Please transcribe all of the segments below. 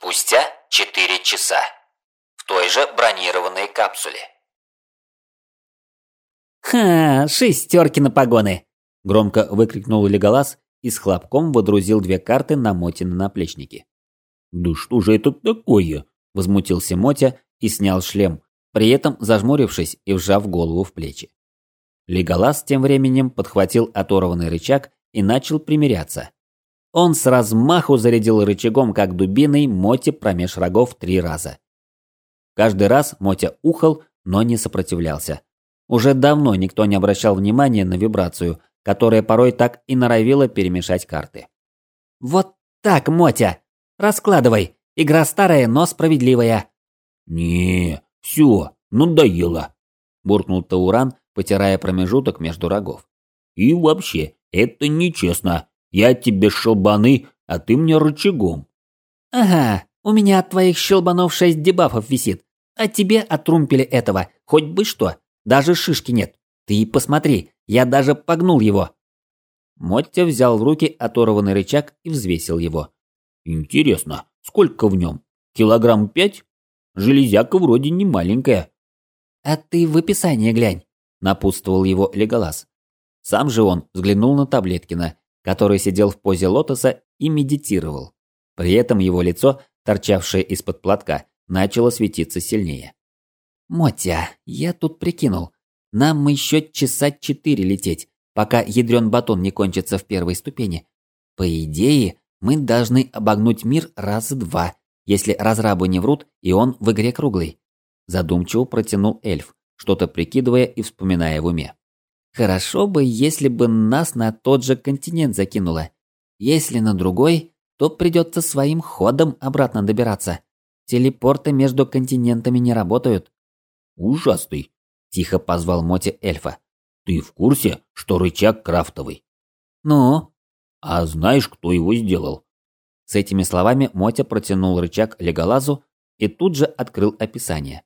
Спустя 4 часа. В той же бронированной капсуле. «Ха, шестерки на погоны!» – громко выкрикнул Леголас и с хлопком водрузил две карты на Мотины наплечники. «Да что же это такое?» – возмутился Мотя и снял шлем, при этом зажмурившись и вжав голову в плечи. Леголас тем временем подхватил оторванный рычаг и начал примиряться. Он с размаху зарядил рычагом, как дубиной, Моте промеж рогов три раза. Каждый раз Мотя ухал, но не сопротивлялся. Уже давно никто не обращал внимания на вибрацию, которая порой так и норовила перемешать карты. «Вот так, Мотя! Раскладывай! Игра старая, но справедливая!» «Не, все, надоело!» – буркнул Тауран, потирая промежуток между рогов. «И вообще, это нечестно. Я тебе щелбаны, а ты мне рычагом». «Ага, у меня от твоих щелбанов шесть дебафов висит, а тебе от румпеля этого хоть бы что, даже шишки нет. Ты посмотри, я даже погнул его». Моття взял в руки оторванный рычаг и взвесил его. «Интересно, сколько в нем? Килограмм пять? Железяка вроде не маленькая». «А ты в описании глянь», – напутствовал его Леголас. Сам же он взглянул на Таблеткина, который сидел в позе лотоса и медитировал. При этом его лицо, торчавшее из-под платка, начало светиться сильнее. «Мотя, я тут прикинул. Нам еще часа четыре лететь, пока ядрен батон не кончится в первой ступени. По идее, мы должны обогнуть мир раза два, если разрабы не врут, и он в игре круглый. Задумчиво протянул эльф, что-то прикидывая и вспоминая в уме. Хорошо бы, если бы нас на тот же континент закинуло. Если на другой, то придется своим ходом обратно добираться. Телепорты между континентами не работают. Ужасный, тихо позвал Моти эльфа. Ты в курсе, что рычаг крафтовый? Ну? А знаешь, кто его сделал? С этими словами Мотя протянул рычаг Леголазу и тут же открыл описание.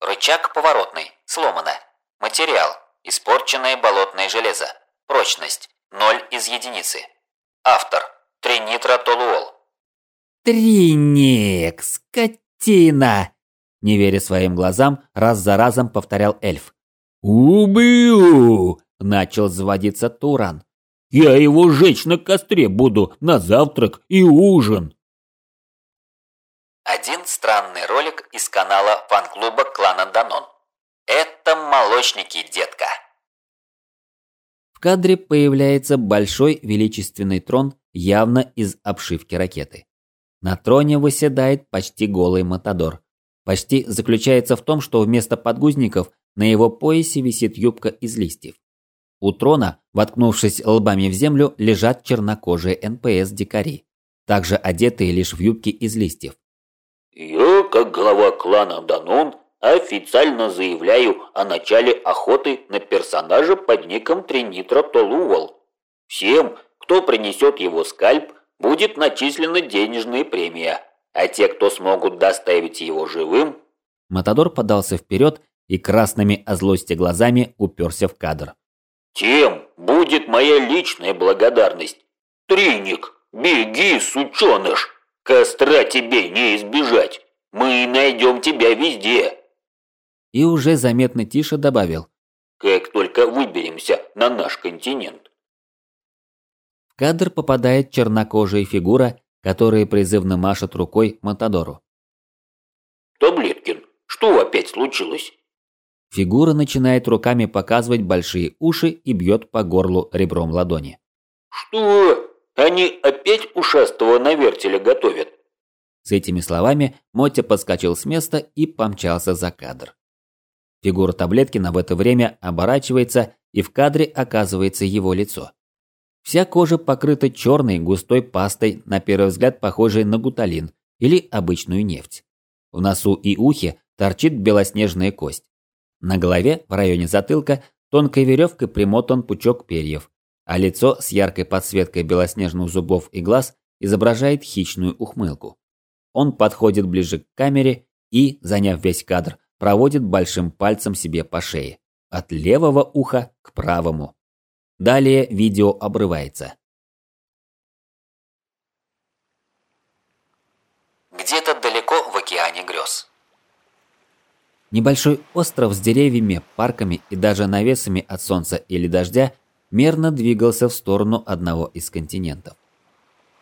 Рычаг поворотный, сломано. Материал – испорченное болотное железо. Прочность – 0 из единицы. Автор – тринитротолуол. «Триник, скотина!» Не веря своим глазам, раз за разом повторял эльф. «Убью!» – начал заводиться Туран. «Я его жечь на костре буду на завтрак и ужин!» Один странный ролик из канала фан-клуба клана Данон. Это молочники, детка. В кадре появляется большой величественный трон, явно из обшивки ракеты. На троне выседает почти голый Матадор. Почти заключается в том, что вместо подгузников на его поясе висит юбка из листьев. У трона, воткнувшись лбами в землю, лежат чернокожие НПС-дикари, также одетые лишь в юбки из листьев. «Я, как глава клана Данон, официально заявляю о начале охоты на персонажа под ником Тринитро Толувал. Всем, кто принесет его скальп, будет начислена денежная премия, а те, кто смогут доставить его живым...» Матадор подался вперед и красными о злости глазами уперся в кадр. «Тем будет моя личная благодарность. Триник, беги, сученыш! Костра тебе не избежать! Мы найдем тебя везде!» И уже заметно тише добавил. «Как только выберемся на наш континент!» В кадр попадает чернокожая фигура, которая призывно машет рукой Матадору. «Таблеткин, что опять случилось?» Фигура начинает руками показывать большие уши и бьет по горлу ребром ладони. «Что? Они опять ушастого на вертеле готовят?» С этими словами Мотя подскочил с места и помчался за кадр. Фигура Таблеткина в это время оборачивается, и в кадре оказывается его лицо. Вся кожа покрыта черной густой пастой, на первый взгляд похожей на гуталин или обычную нефть. В носу и ухе торчит белоснежная кость. На голове, в районе затылка, тонкой веревкой примотан пучок перьев, а лицо с яркой подсветкой белоснежных зубов и глаз изображает хищную ухмылку. Он подходит ближе к камере и, заняв весь кадр, проводит большим пальцем себе по шее, от левого уха к правому. Далее видео обрывается. где-то далеко в океане грез. Небольшой остров с деревьями, парками и даже навесами от солнца или дождя мерно двигался в сторону одного из континентов.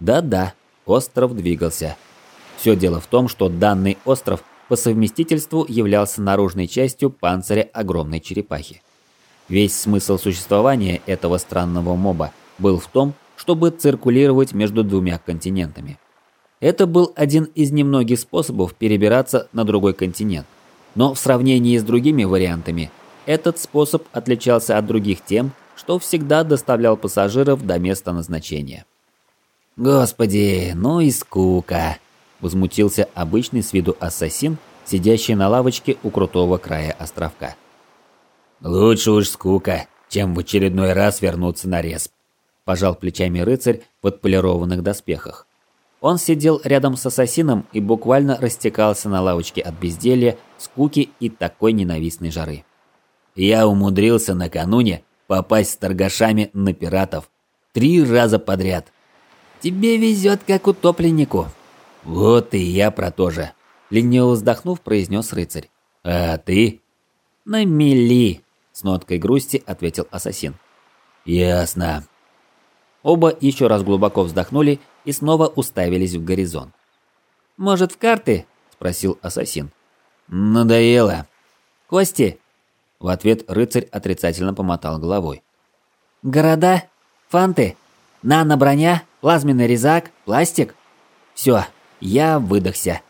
Да-да, остров двигался. Все дело в том, что данный остров по совместительству являлся наружной частью панциря огромной черепахи. Весь смысл существования этого странного моба был в том, чтобы циркулировать между двумя континентами. Это был один из немногих способов перебираться на другой континент. Но в сравнении с другими вариантами, этот способ отличался от других тем, что всегда доставлял пассажиров до места назначения. «Господи, ну и скука!» – возмутился обычный с виду ассасин, сидящий на лавочке у крутого края островка. «Лучше уж скука, чем в очередной раз вернуться на респ», – пожал плечами рыцарь в отполированных доспехах. Он сидел рядом с ассасином и буквально растекался на лавочке от безделья, скуки и такой ненавистной жары. «Я умудрился накануне попасть с торгашами на пиратов. Три раза подряд. Тебе везет, как утопленнику. Вот и я про то же. Лениво вздохнув, произнес рыцарь. А ты? На мели, с ноткой грусти ответил ассасин. Ясно. Оба еще раз глубоко вздохнули и снова уставились в горизонт. «Может, в карты?» – спросил ассасин. «Надоело». «Кости?» В ответ рыцарь отрицательно помотал головой. «Города? Фанты? Нано-броня? Плазменный резак? Пластик? Все, я выдохся».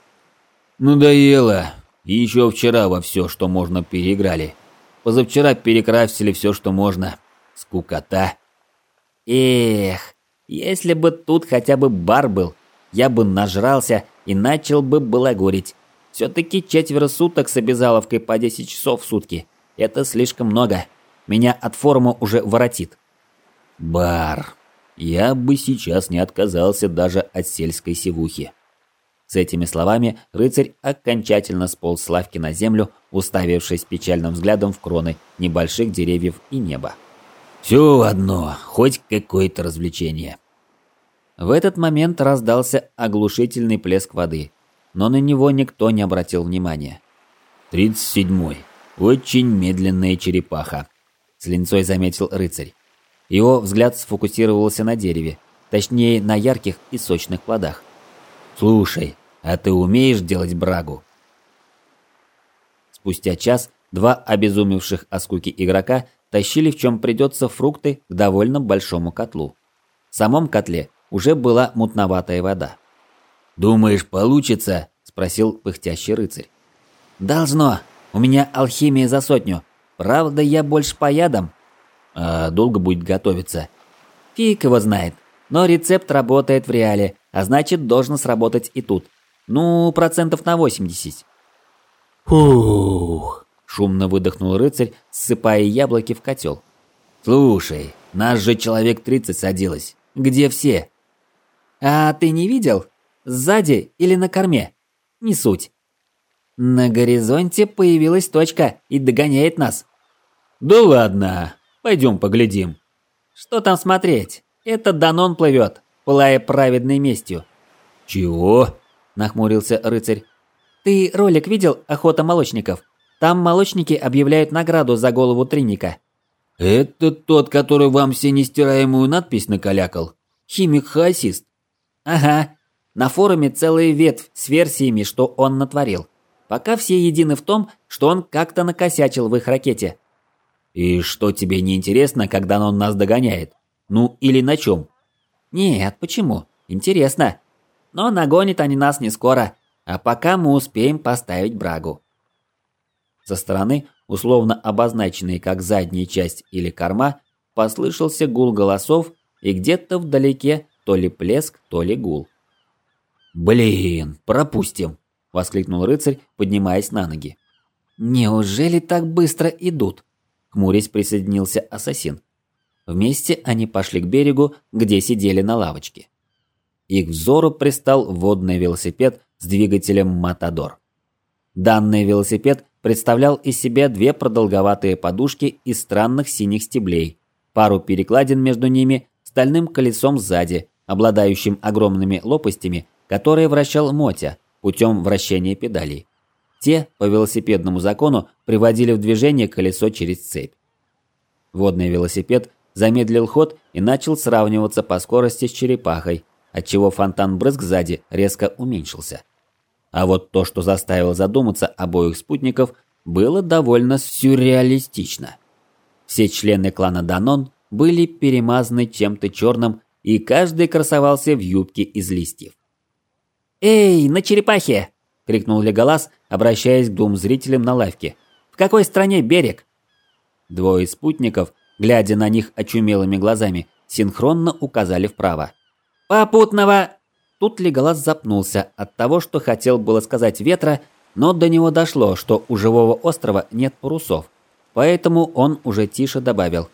«Надоело. Еще вчера во все, что можно, переиграли. Позавчера перекрасили все, что можно. Скукота». «Эх, если бы тут хотя бы бар был, я бы нажрался и начал бы балагурить. Все-таки четверо суток с обязаловкой по 10 часов в сутки. Это слишком много. Меня от форума уже воротит. Бар. Я бы сейчас не отказался даже от сельской севухи. С этими словами рыцарь окончательно сполз с лавки на землю, уставившись печальным взглядом в кроны небольших деревьев и неба. Все одно, хоть какое-то развлечение. В этот момент раздался оглушительный плеск воды, но на него никто не обратил внимания. «Тридцать седьмой. Очень медленная черепаха», – с линцой заметил рыцарь. Его взгляд сфокусировался на дереве, точнее на ярких и сочных плодах. «Слушай, а ты умеешь делать брагу?» Спустя час два обезумевших от скуки игрока тащили в чем придется фрукты к довольно большому котлу. В самом котле уже была мутноватая вода. «Думаешь, получится?» – спросил пыхтящий рыцарь. «Должно. У меня алхимия за сотню. Правда, я больше по ядам». «А долго будет готовиться?» «Фиг его знает. Но рецепт работает в реале, а значит, должен сработать и тут. Ну, процентов на 80». «Фух!» – шумно выдохнул рыцарь, ссыпая яблоки в котел. «Слушай, нас же человек 30 садилось. Где все?» «А ты не видел? Сзади или на корме? Не суть. На горизонте появилась точка и догоняет нас. Да ладно, пойдем поглядим. Что там смотреть? Это Данон плывет, пылая праведной местью. Чего? Нахмурился рыцарь. Ты ролик видел «Охота молочников»? Там молочники объявляют награду за голову триника. Это тот, который вам все нестираемую надпись накалякал? Химик-хаосист? Ага. На форуме целая ветвь с версиями, что он натворил. Пока все едины в том, что он как-то накосячил в их ракете. И что тебе не интересно, когда он нас догоняет? Ну или на чем? Нет, почему? Интересно. Но нагонят они нас не скоро, а пока мы успеем поставить брагу. Со стороны, условно обозначенной как задняя часть или корма, послышался гул голосов, и где-то вдалеке то ли плеск, то ли гул. «Блин, пропустим!» – воскликнул рыцарь, поднимаясь на ноги. «Неужели так быстро идут?» – хмурясь присоединился ассасин. Вместе они пошли к берегу, где сидели на лавочке. Их взору пристал водный велосипед с двигателем «Матадор». Данный велосипед представлял из себя две продолговатые подушки из странных синих стеблей, пару перекладин между ними, стальным колесом сзади, обладающим огромными лопастями, которые вращал Мотя, путем вращения педалей. Те, по велосипедному закону, приводили в движение колесо через цепь. Водный велосипед замедлил ход и начал сравниваться по скорости с черепахой, отчего фонтан брызг сзади резко уменьшился. А вот то, что заставило задуматься обоих спутников, было довольно сюрреалистично. Все члены клана Данон были перемазаны чем-то черным, и каждый красовался в юбке из листьев. «Эй, на черепахе!» – крикнул Леголас, обращаясь к двум зрителям на лавке. «В какой стране берег?» Двое спутников, глядя на них очумелыми глазами, синхронно указали вправо. «Попутного!» Тут Леголас запнулся от того, что хотел было сказать ветра, но до него дошло, что у живого острова нет парусов. Поэтому он уже тише добавил.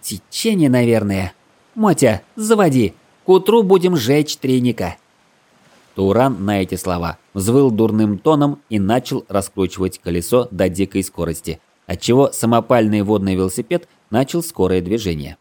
«Течение, наверное. Мотя, заводи. К утру будем жечь треника». Туран на эти слова взвыл дурным тоном и начал раскручивать колесо до дикой скорости, отчего самопальный водный велосипед начал скорое движение.